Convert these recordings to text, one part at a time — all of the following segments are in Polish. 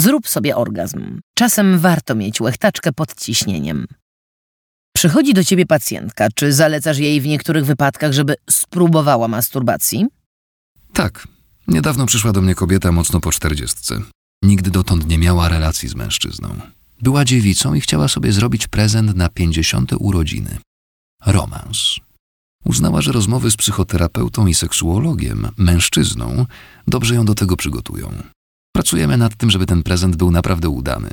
Zrób sobie orgazm. Czasem warto mieć łechtaczkę pod ciśnieniem. Przychodzi do ciebie pacjentka. Czy zalecasz jej w niektórych wypadkach, żeby spróbowała masturbacji? Tak. Niedawno przyszła do mnie kobieta mocno po czterdziestce. Nigdy dotąd nie miała relacji z mężczyzną. Była dziewicą i chciała sobie zrobić prezent na pięćdziesiąte urodziny. Romans. Uznała, że rozmowy z psychoterapeutą i seksuologiem, mężczyzną, dobrze ją do tego przygotują. Pracujemy nad tym, żeby ten prezent był naprawdę udany.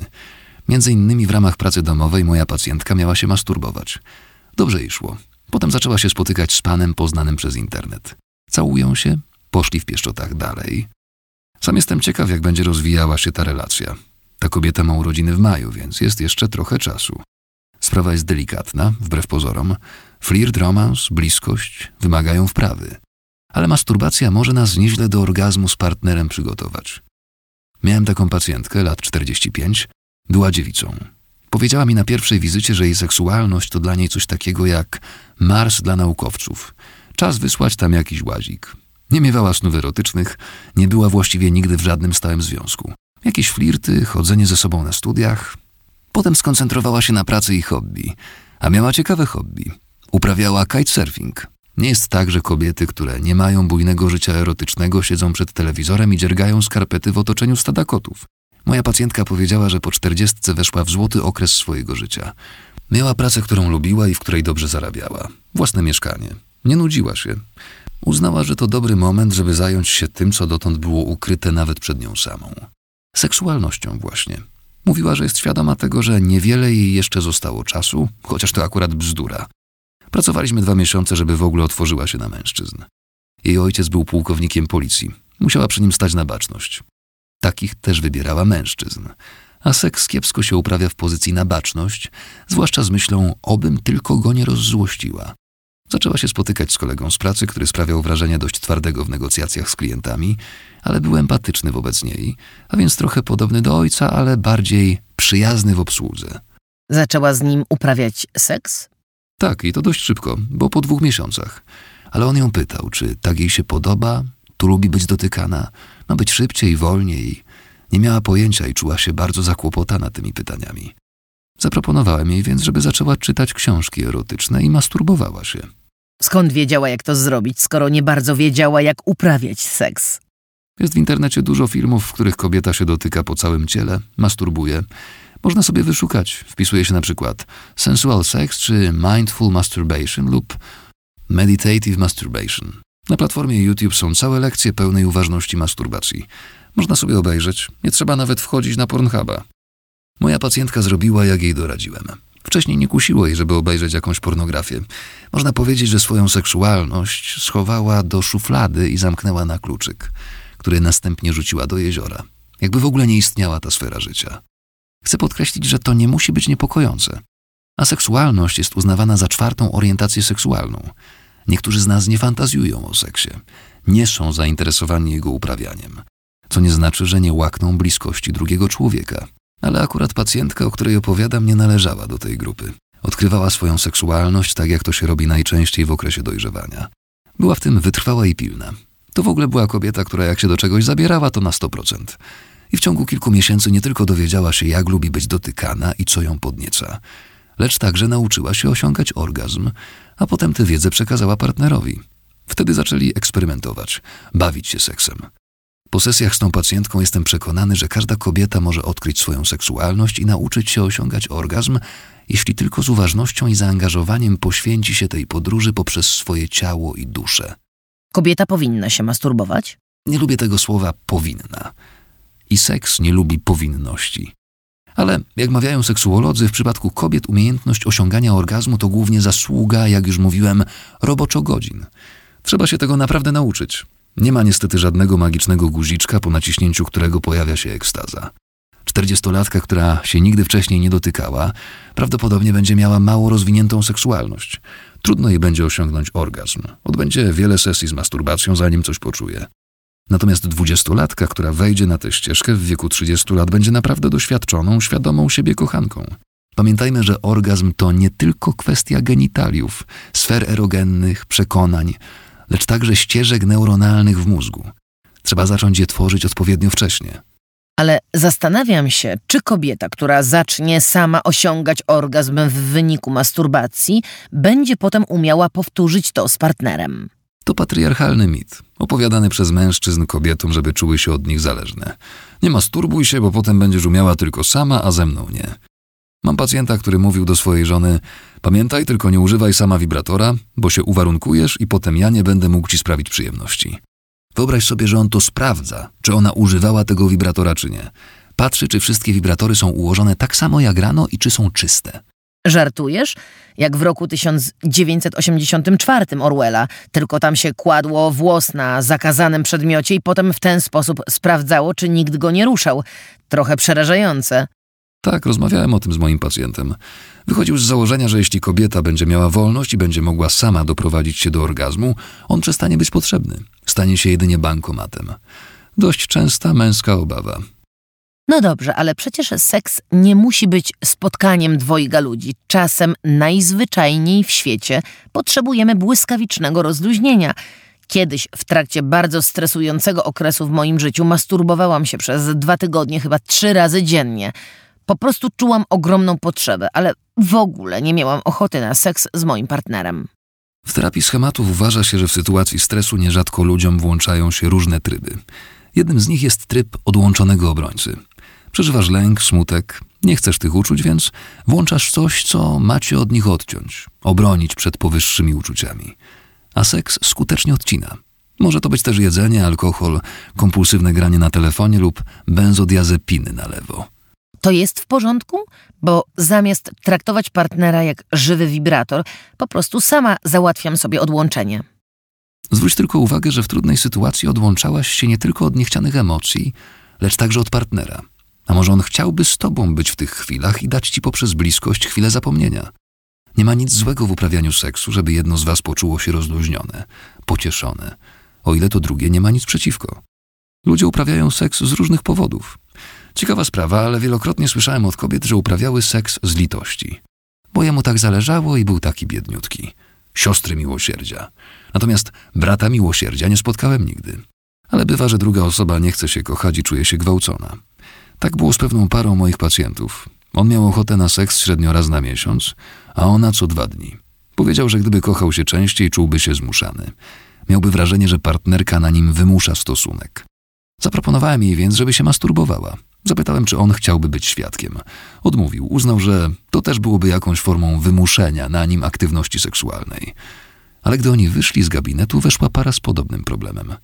Między innymi w ramach pracy domowej moja pacjentka miała się masturbować. Dobrze jej szło. Potem zaczęła się spotykać z panem poznanym przez internet. Całują się, poszli w pieszczotach dalej. Sam jestem ciekaw, jak będzie rozwijała się ta relacja. Ta kobieta ma urodziny w maju, więc jest jeszcze trochę czasu. Sprawa jest delikatna, wbrew pozorom. Flirt, romans, bliskość wymagają wprawy. Ale masturbacja może nas nieźle do orgazmu z partnerem przygotować. Miałem taką pacjentkę, lat 45, była dziewicą. Powiedziała mi na pierwszej wizycie, że jej seksualność to dla niej coś takiego jak Mars dla naukowców. Czas wysłać tam jakiś łazik. Nie miewała snów erotycznych, nie była właściwie nigdy w żadnym stałym związku. Jakieś flirty, chodzenie ze sobą na studiach. Potem skoncentrowała się na pracy i hobby. A miała ciekawe hobby. Uprawiała kitesurfing. Nie jest tak, że kobiety, które nie mają bujnego życia erotycznego, siedzą przed telewizorem i dziergają skarpety w otoczeniu stada kotów. Moja pacjentka powiedziała, że po czterdziestce weszła w złoty okres swojego życia. Miała pracę, którą lubiła i w której dobrze zarabiała. Własne mieszkanie. Nie nudziła się. Uznała, że to dobry moment, żeby zająć się tym, co dotąd było ukryte nawet przed nią samą. Seksualnością właśnie. Mówiła, że jest świadoma tego, że niewiele jej jeszcze zostało czasu, chociaż to akurat bzdura. Pracowaliśmy dwa miesiące, żeby w ogóle otworzyła się na mężczyzn. Jej ojciec był pułkownikiem policji. Musiała przy nim stać na baczność. Takich też wybierała mężczyzn. A seks kiepsko się uprawia w pozycji na baczność, zwłaszcza z myślą, obym tylko go nie rozzłościła. Zaczęła się spotykać z kolegą z pracy, który sprawiał wrażenie dość twardego w negocjacjach z klientami, ale był empatyczny wobec niej, a więc trochę podobny do ojca, ale bardziej przyjazny w obsłudze. Zaczęła z nim uprawiać seks? Tak, i to dość szybko, bo po dwóch miesiącach. Ale on ją pytał, czy tak jej się podoba, tu lubi być dotykana, ma być szybciej, wolniej. Nie miała pojęcia i czuła się bardzo zakłopotana tymi pytaniami. Zaproponowałem jej więc, żeby zaczęła czytać książki erotyczne i masturbowała się. Skąd wiedziała, jak to zrobić, skoro nie bardzo wiedziała, jak uprawiać seks? Jest w internecie dużo filmów, w których kobieta się dotyka po całym ciele, masturbuje. Można sobie wyszukać. Wpisuje się na przykład sensual sex czy mindful masturbation lub meditative masturbation. Na platformie YouTube są całe lekcje pełnej uważności masturbacji. Można sobie obejrzeć, nie trzeba nawet wchodzić na Pornhuba. Moja pacjentka zrobiła, jak jej doradziłem. Wcześniej nie kusiło jej, żeby obejrzeć jakąś pornografię. Można powiedzieć, że swoją seksualność schowała do szuflady i zamknęła na kluczyk, który następnie rzuciła do jeziora. Jakby w ogóle nie istniała ta sfera życia. Chcę podkreślić, że to nie musi być niepokojące. A seksualność jest uznawana za czwartą orientację seksualną. Niektórzy z nas nie fantazjują o seksie, nie są zainteresowani jego uprawianiem, co nie znaczy, że nie łakną bliskości drugiego człowieka. Ale akurat pacjentka, o której opowiadam, nie należała do tej grupy. Odkrywała swoją seksualność tak, jak to się robi najczęściej w okresie dojrzewania. Była w tym wytrwała i pilna. To w ogóle była kobieta, która jak się do czegoś zabierała, to na 100%. I w ciągu kilku miesięcy nie tylko dowiedziała się, jak lubi być dotykana i co ją podnieca, lecz także nauczyła się osiągać orgazm, a potem tę wiedzę przekazała partnerowi. Wtedy zaczęli eksperymentować, bawić się seksem. Po sesjach z tą pacjentką jestem przekonany, że każda kobieta może odkryć swoją seksualność i nauczyć się osiągać orgazm, jeśli tylko z uważnością i zaangażowaniem poświęci się tej podróży poprzez swoje ciało i duszę. Kobieta powinna się masturbować? Nie lubię tego słowa powinna. I seks nie lubi powinności. Ale, jak mawiają seksuolodzy, w przypadku kobiet umiejętność osiągania orgazmu to głównie zasługa, jak już mówiłem, roboczo godzin. Trzeba się tego naprawdę nauczyć. Nie ma niestety żadnego magicznego guziczka, po naciśnięciu którego pojawia się ekstaza. Czterdziestolatka, która się nigdy wcześniej nie dotykała, prawdopodobnie będzie miała mało rozwiniętą seksualność. Trudno jej będzie osiągnąć orgazm. Odbędzie wiele sesji z masturbacją, zanim coś poczuje. Natomiast dwudziestolatka, która wejdzie na tę ścieżkę w wieku 30 lat, będzie naprawdę doświadczoną, świadomą siebie kochanką. Pamiętajmy, że orgazm to nie tylko kwestia genitaliów, sfer erogennych, przekonań, lecz także ścieżek neuronalnych w mózgu. Trzeba zacząć je tworzyć odpowiednio wcześnie. Ale zastanawiam się, czy kobieta, która zacznie sama osiągać orgazm w wyniku masturbacji, będzie potem umiała powtórzyć to z partnerem. To patriarchalny mit, opowiadany przez mężczyzn kobietom, żeby czuły się od nich zależne. Nie masturbuj się, bo potem będziesz umiała tylko sama, a ze mną nie. Mam pacjenta, który mówił do swojej żony: Pamiętaj, tylko nie używaj sama wibratora, bo się uwarunkujesz i potem ja nie będę mógł ci sprawić przyjemności. Wyobraź sobie, że on to sprawdza, czy ona używała tego wibratora, czy nie. Patrzy, czy wszystkie wibratory są ułożone tak samo jak rano i czy są czyste. Żartujesz? Jak w roku 1984 Orwella, tylko tam się kładło włos na zakazanym przedmiocie i potem w ten sposób sprawdzało, czy nikt go nie ruszał. Trochę przerażające. Tak, rozmawiałem o tym z moim pacjentem. Wychodził z założenia, że jeśli kobieta będzie miała wolność i będzie mogła sama doprowadzić się do orgazmu, on przestanie być potrzebny. Stanie się jedynie bankomatem. Dość częsta męska obawa. No dobrze, ale przecież seks nie musi być spotkaniem dwojga ludzi. Czasem najzwyczajniej w świecie potrzebujemy błyskawicznego rozluźnienia. Kiedyś w trakcie bardzo stresującego okresu w moim życiu masturbowałam się przez dwa tygodnie, chyba trzy razy dziennie. Po prostu czułam ogromną potrzebę, ale w ogóle nie miałam ochoty na seks z moim partnerem. W terapii schematów uważa się, że w sytuacji stresu nierzadko ludziom włączają się różne tryby. Jednym z nich jest tryb odłączonego obrońcy. Przeżywasz lęk, smutek, nie chcesz tych uczuć, więc włączasz coś, co macie od nich odciąć, obronić przed powyższymi uczuciami. A seks skutecznie odcina. Może to być też jedzenie, alkohol, kompulsywne granie na telefonie lub benzodiazepiny na lewo. To jest w porządku? Bo zamiast traktować partnera jak żywy wibrator, po prostu sama załatwiam sobie odłączenie. Zwróć tylko uwagę, że w trudnej sytuacji odłączałaś się nie tylko od niechcianych emocji, lecz także od partnera. A może on chciałby z tobą być w tych chwilach i dać ci poprzez bliskość chwilę zapomnienia? Nie ma nic złego w uprawianiu seksu, żeby jedno z was poczuło się rozluźnione, pocieszone, o ile to drugie nie ma nic przeciwko. Ludzie uprawiają seks z różnych powodów. Ciekawa sprawa, ale wielokrotnie słyszałem od kobiet, że uprawiały seks z litości. Bo jemu tak zależało i był taki biedniutki. Siostry miłosierdzia. Natomiast brata miłosierdzia nie spotkałem nigdy. Ale bywa, że druga osoba nie chce się kochać i czuje się gwałcona. Tak było z pewną parą moich pacjentów. On miał ochotę na seks średnio raz na miesiąc, a ona co dwa dni. Powiedział, że gdyby kochał się częściej, czułby się zmuszany. Miałby wrażenie, że partnerka na nim wymusza stosunek. Zaproponowałem jej więc, żeby się masturbowała. Zapytałem, czy on chciałby być świadkiem. Odmówił, uznał, że to też byłoby jakąś formą wymuszenia na nim aktywności seksualnej. Ale gdy oni wyszli z gabinetu, weszła para z podobnym problemem.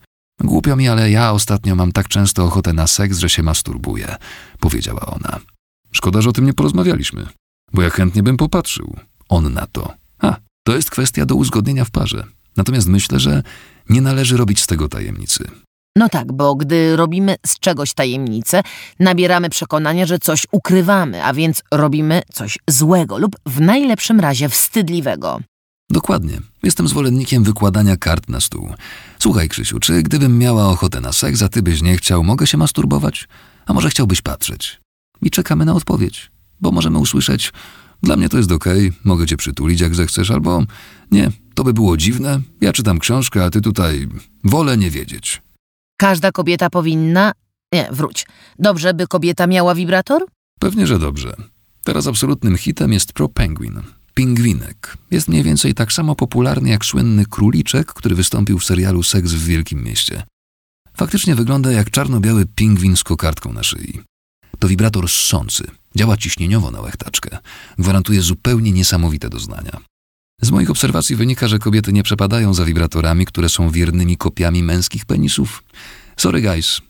Głupio mi, ale ja ostatnio mam tak często ochotę na seks, że się masturbuję, powiedziała ona. Szkoda, że o tym nie porozmawialiśmy, bo ja chętnie bym popatrzył. On na to. A, to jest kwestia do uzgodnienia w parze. Natomiast myślę, że nie należy robić z tego tajemnicy. No tak, bo gdy robimy z czegoś tajemnicę, nabieramy przekonania, że coś ukrywamy, a więc robimy coś złego lub w najlepszym razie wstydliwego. Dokładnie. Jestem zwolennikiem wykładania kart na stół. Słuchaj, Krzysiu, czy gdybym miała ochotę na seks, a ty byś nie chciał, mogę się masturbować? A może chciałbyś patrzeć? I czekamy na odpowiedź, bo możemy usłyszeć: Dla mnie to jest okej, okay, mogę cię przytulić jak zechcesz, albo nie, to by było dziwne, ja czytam książkę, a ty tutaj wolę nie wiedzieć. Każda kobieta powinna. Nie, wróć. Dobrze, by kobieta miała wibrator? Pewnie, że dobrze. Teraz absolutnym hitem jest Pro Penguin. Pingwinek. Jest mniej więcej tak samo popularny jak słynny króliczek, który wystąpił w serialu Seks w Wielkim Mieście. Faktycznie wygląda jak czarno-biały pingwin z kokardką na szyi. To wibrator ssący. Działa ciśnieniowo na łechtaczkę. Gwarantuje zupełnie niesamowite doznania. Z moich obserwacji wynika, że kobiety nie przepadają za wibratorami, które są wiernymi kopiami męskich penisów. Sorry guys.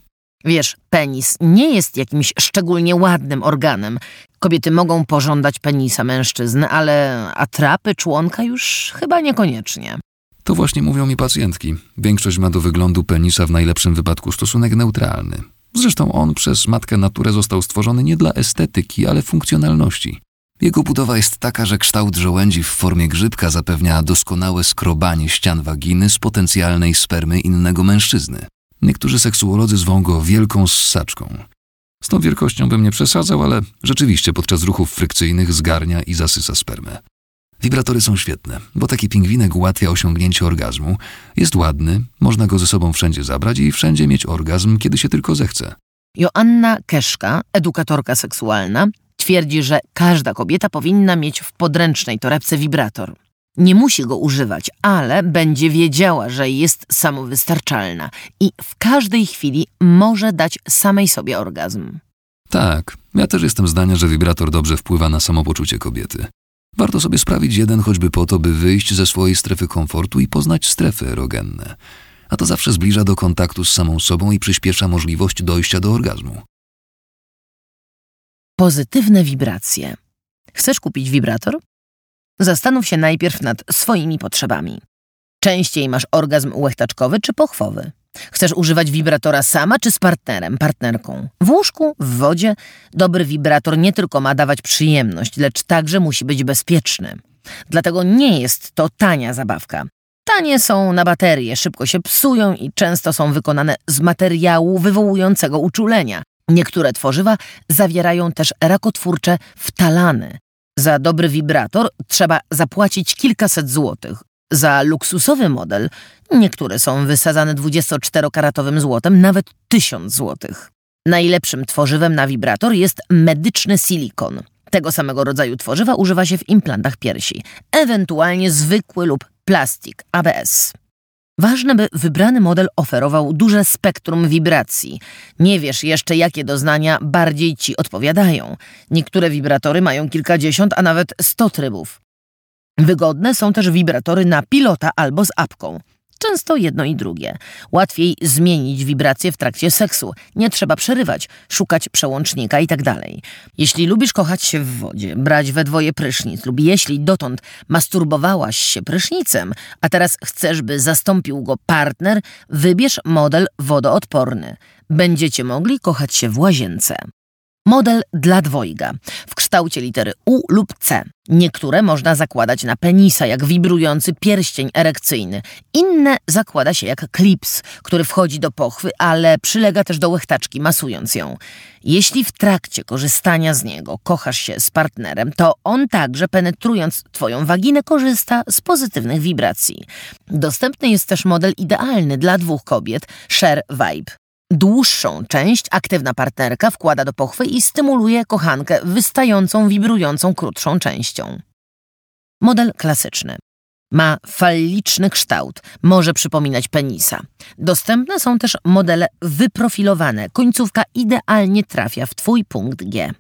Wiesz, penis nie jest jakimś szczególnie ładnym organem. Kobiety mogą pożądać penisa mężczyzny, ale atrapy członka już chyba niekoniecznie. To właśnie mówią mi pacjentki. Większość ma do wyglądu penisa w najlepszym wypadku stosunek neutralny. Zresztą on przez matkę naturę został stworzony nie dla estetyki, ale funkcjonalności. Jego budowa jest taka, że kształt żołędzi w formie grzybka zapewnia doskonałe skrobanie ścian waginy z potencjalnej spermy innego mężczyzny. Niektórzy seksuolodzy zwą go wielką ssaczką. Z tą wielkością bym nie przesadzał, ale rzeczywiście podczas ruchów frykcyjnych zgarnia i zasysa spermę. Wibratory są świetne, bo taki pingwinek ułatwia osiągnięcie orgazmu, jest ładny, można go ze sobą wszędzie zabrać i wszędzie mieć orgazm, kiedy się tylko zechce. Joanna Keszka, edukatorka seksualna, twierdzi, że każda kobieta powinna mieć w podręcznej torebce wibrator. Nie musi go używać, ale będzie wiedziała, że jest samowystarczalna i w każdej chwili może dać samej sobie orgazm. Tak, ja też jestem zdania, że wibrator dobrze wpływa na samopoczucie kobiety. Warto sobie sprawić jeden choćby po to, by wyjść ze swojej strefy komfortu i poznać strefy erogenne. A to zawsze zbliża do kontaktu z samą sobą i przyspiesza możliwość dojścia do orgazmu. Pozytywne wibracje. Chcesz kupić wibrator? Zastanów się najpierw nad swoimi potrzebami. Częściej masz orgazm łechtaczkowy czy pochwowy? Chcesz używać wibratora sama czy z partnerem, partnerką? W łóżku, w wodzie? Dobry wibrator nie tylko ma dawać przyjemność, lecz także musi być bezpieczny. Dlatego nie jest to tania zabawka. Tanie są na baterie, szybko się psują i często są wykonane z materiału wywołującego uczulenia. Niektóre tworzywa zawierają też rakotwórcze wtalany. Za dobry wibrator trzeba zapłacić kilkaset złotych. Za luksusowy model, niektóre są wysadzane 24-karatowym złotem, nawet 1000 złotych. Najlepszym tworzywem na wibrator jest medyczny silikon. Tego samego rodzaju tworzywa używa się w implantach piersi, ewentualnie zwykły lub plastik ABS. Ważne, by wybrany model oferował duże spektrum wibracji. Nie wiesz jeszcze, jakie doznania bardziej ci odpowiadają. Niektóre wibratory mają kilkadziesiąt, a nawet sto trybów. Wygodne są też wibratory na pilota albo z apką. Często jedno i drugie. Łatwiej zmienić wibracje w trakcie seksu. Nie trzeba przerywać, szukać przełącznika itd. Tak jeśli lubisz kochać się w wodzie, brać we dwoje prysznic lub jeśli dotąd masturbowałaś się prysznicem, a teraz chcesz, by zastąpił go partner, wybierz model wodoodporny. Będziecie mogli kochać się w łazience. Model dla dwojga w kształcie litery U lub C. Niektóre można zakładać na penisa jak wibrujący pierścień erekcyjny. Inne zakłada się jak klips, który wchodzi do pochwy, ale przylega też do łechtaczki, masując ją. Jeśli w trakcie korzystania z niego kochasz się z partnerem, to on także penetrując twoją waginę korzysta z pozytywnych wibracji. Dostępny jest też model idealny dla dwóch kobiet, Share Vibe. Dłuższą część aktywna partnerka wkłada do pochwy i stymuluje kochankę wystającą, wibrującą krótszą częścią. Model klasyczny. Ma falliczny kształt, może przypominać penisa. Dostępne są też modele wyprofilowane. Końcówka idealnie trafia w Twój punkt G.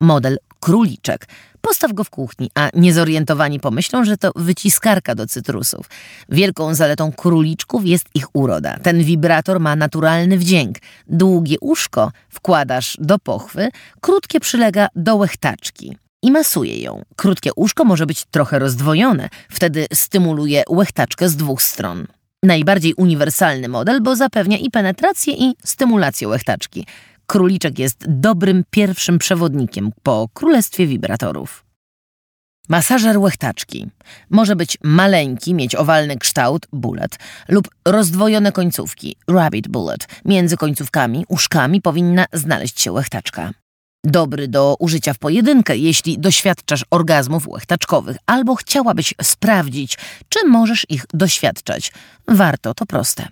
Model króliczek Postaw go w kuchni, a niezorientowani pomyślą, że to wyciskarka do cytrusów. Wielką zaletą króliczków jest ich uroda. Ten wibrator ma naturalny wdzięk. Długie uszko wkładasz do pochwy, krótkie przylega do łechtaczki i masuje ją. Krótkie uszko może być trochę rozdwojone, wtedy stymuluje łechtaczkę z dwóch stron. Najbardziej uniwersalny model, bo zapewnia i penetrację, i stymulację łechtaczki. Króliczek jest dobrym pierwszym przewodnikiem po królestwie wibratorów. Masażer łechtaczki. Może być maleńki, mieć owalny kształt, bullet, lub rozdwojone końcówki, rabbit bullet. Między końcówkami, uszkami powinna znaleźć się łechtaczka. Dobry do użycia w pojedynkę, jeśli doświadczasz orgazmów łechtaczkowych albo chciałabyś sprawdzić, czy możesz ich doświadczać. Warto, to proste.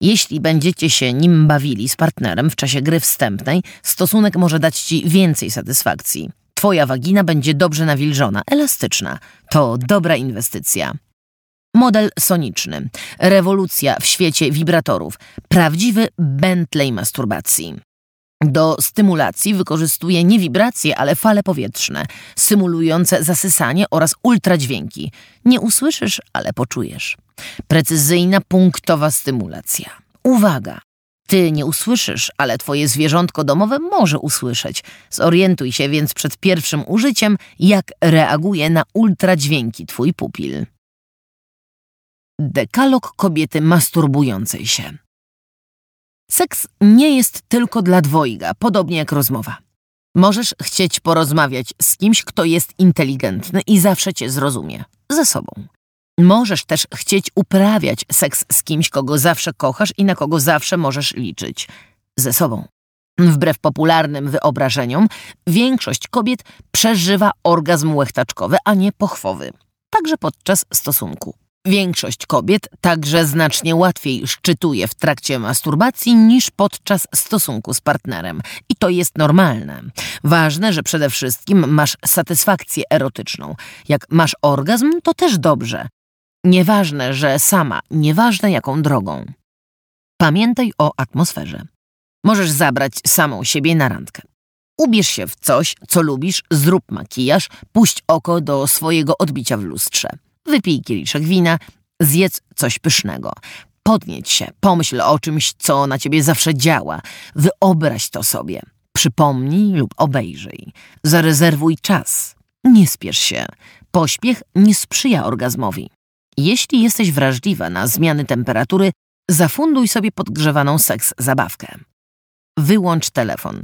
Jeśli będziecie się nim bawili z partnerem w czasie gry wstępnej, stosunek może dać ci więcej satysfakcji. Twoja wagina będzie dobrze nawilżona, elastyczna. To dobra inwestycja. Model soniczny. Rewolucja w świecie wibratorów. Prawdziwy Bentley masturbacji. Do stymulacji wykorzystuje nie wibracje, ale fale powietrzne, symulujące zasysanie oraz ultradźwięki. Nie usłyszysz, ale poczujesz. Precyzyjna, punktowa stymulacja. Uwaga! Ty nie usłyszysz, ale twoje zwierzątko domowe może usłyszeć. Zorientuj się więc przed pierwszym użyciem, jak reaguje na ultradźwięki twój pupil. Dekalog kobiety masturbującej się. Seks nie jest tylko dla dwojga, podobnie jak rozmowa. Możesz chcieć porozmawiać z kimś, kto jest inteligentny i zawsze cię zrozumie. Ze sobą. Możesz też chcieć uprawiać seks z kimś, kogo zawsze kochasz i na kogo zawsze możesz liczyć. Ze sobą. Wbrew popularnym wyobrażeniom, większość kobiet przeżywa orgazm łechtaczkowy, a nie pochwowy. Także podczas stosunku. Większość kobiet także znacznie łatwiej szczytuje w trakcie masturbacji niż podczas stosunku z partnerem. I to jest normalne. Ważne, że przede wszystkim masz satysfakcję erotyczną. Jak masz orgazm, to też dobrze. Nieważne, że sama, nieważne jaką drogą. Pamiętaj o atmosferze. Możesz zabrać samą siebie na randkę. Ubierz się w coś, co lubisz, zrób makijaż, puść oko do swojego odbicia w lustrze. Wypij kieliszek wina, zjedz coś pysznego. Podnieć się, pomyśl o czymś, co na ciebie zawsze działa. Wyobraź to sobie. Przypomnij lub obejrzyj. Zarezerwuj czas. Nie spiesz się. Pośpiech nie sprzyja orgazmowi. Jeśli jesteś wrażliwa na zmiany temperatury, zafunduj sobie podgrzewaną seks zabawkę. Wyłącz telefon.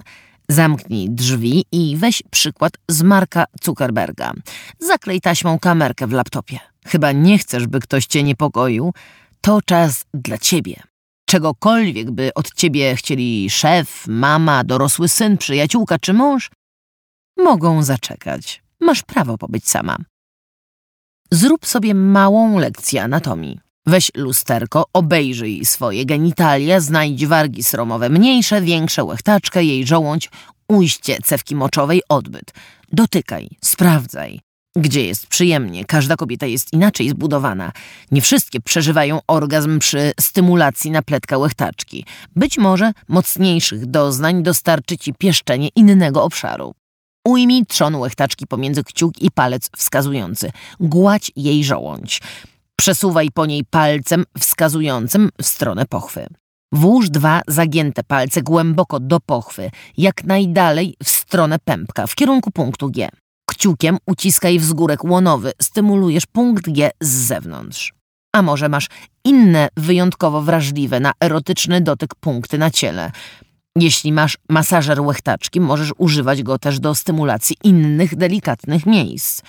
Zamknij drzwi i weź przykład z Marka Zuckerberga. Zaklej taśmą kamerkę w laptopie. Chyba nie chcesz, by ktoś cię niepokoił. To czas dla ciebie. Czegokolwiek by od ciebie chcieli szef, mama, dorosły syn, przyjaciółka czy mąż, mogą zaczekać. Masz prawo pobyć sama. Zrób sobie małą lekcję anatomii. Weź lusterko, obejrzyj swoje genitalia, znajdź wargi sromowe, mniejsze, większe, łechtaczkę, jej żołądź, ujście cewki moczowej, odbyt. Dotykaj, sprawdzaj. Gdzie jest przyjemnie, każda kobieta jest inaczej zbudowana. Nie wszystkie przeżywają orgazm przy stymulacji na pletka łechtaczki. Być może mocniejszych doznań dostarczy ci pieszczenie innego obszaru. Ujmij trzon łechtaczki pomiędzy kciuk i palec wskazujący. Gładź jej żołądź. Przesuwaj po niej palcem wskazującym w stronę pochwy. Włóż dwa zagięte palce głęboko do pochwy, jak najdalej w stronę pępka, w kierunku punktu G. Kciukiem uciskaj wzgórek łonowy, stymulujesz punkt G z zewnątrz. A może masz inne wyjątkowo wrażliwe na erotyczny dotyk punkty na ciele. Jeśli masz masażer łechtaczki, możesz używać go też do stymulacji innych delikatnych miejsc.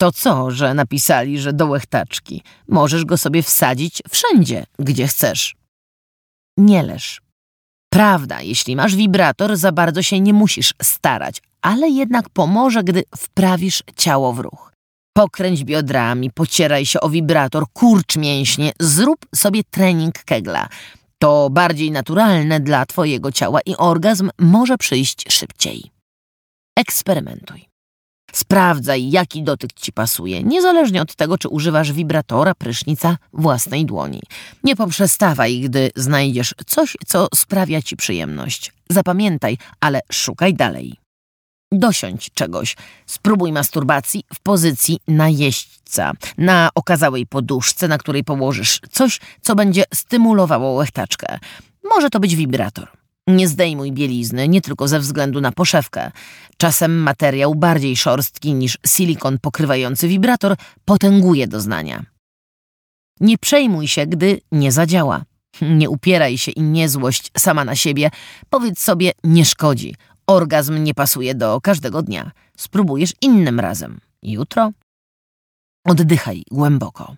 To co, że napisali, że do łechtaczki? Możesz go sobie wsadzić wszędzie, gdzie chcesz. Nie leż. Prawda, jeśli masz wibrator, za bardzo się nie musisz starać, ale jednak pomoże, gdy wprawisz ciało w ruch. Pokręć biodrami, pocieraj się o wibrator, kurcz mięśnie, zrób sobie trening kegla. To bardziej naturalne dla twojego ciała i orgazm może przyjść szybciej. Eksperymentuj. Sprawdzaj, jaki dotyk ci pasuje, niezależnie od tego, czy używasz wibratora, prysznica, własnej dłoni. Nie poprzestawaj, gdy znajdziesz coś, co sprawia ci przyjemność. Zapamiętaj, ale szukaj dalej. Dosiądź czegoś. Spróbuj masturbacji w pozycji najeźdźca, na okazałej poduszce, na której położysz coś, co będzie stymulowało łechtaczkę. Może to być wibrator. Nie zdejmuj bielizny, nie tylko ze względu na poszewkę. Czasem materiał bardziej szorstki niż silikon pokrywający wibrator potęguje doznania. Nie przejmuj się, gdy nie zadziała. Nie upieraj się i nie złość sama na siebie. Powiedz sobie, nie szkodzi. Orgazm nie pasuje do każdego dnia. Spróbujesz innym razem. Jutro? Oddychaj głęboko.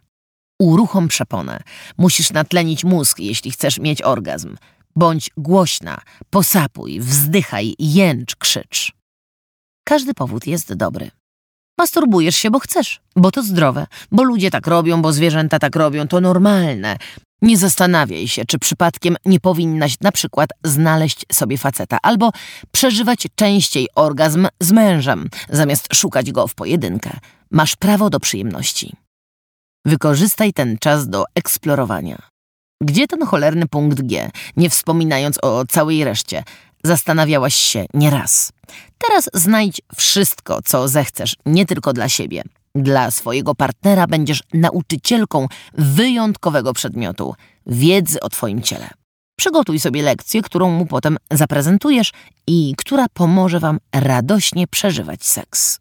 Uruchom przeponę. Musisz natlenić mózg, jeśli chcesz mieć orgazm. Bądź głośna, posapuj, wzdychaj, jęcz, krzycz. Każdy powód jest dobry. Masturbujesz się, bo chcesz, bo to zdrowe, bo ludzie tak robią, bo zwierzęta tak robią, to normalne. Nie zastanawiaj się, czy przypadkiem nie powinnaś na przykład znaleźć sobie faceta albo przeżywać częściej orgazm z mężem, zamiast szukać go w pojedynkę. Masz prawo do przyjemności. Wykorzystaj ten czas do eksplorowania. Gdzie ten cholerny punkt G, nie wspominając o całej reszcie? Zastanawiałaś się nieraz. Teraz znajdź wszystko, co zechcesz, nie tylko dla siebie. Dla swojego partnera będziesz nauczycielką wyjątkowego przedmiotu wiedzy o Twoim ciele. Przygotuj sobie lekcję, którą mu potem zaprezentujesz i która pomoże Wam radośnie przeżywać seks.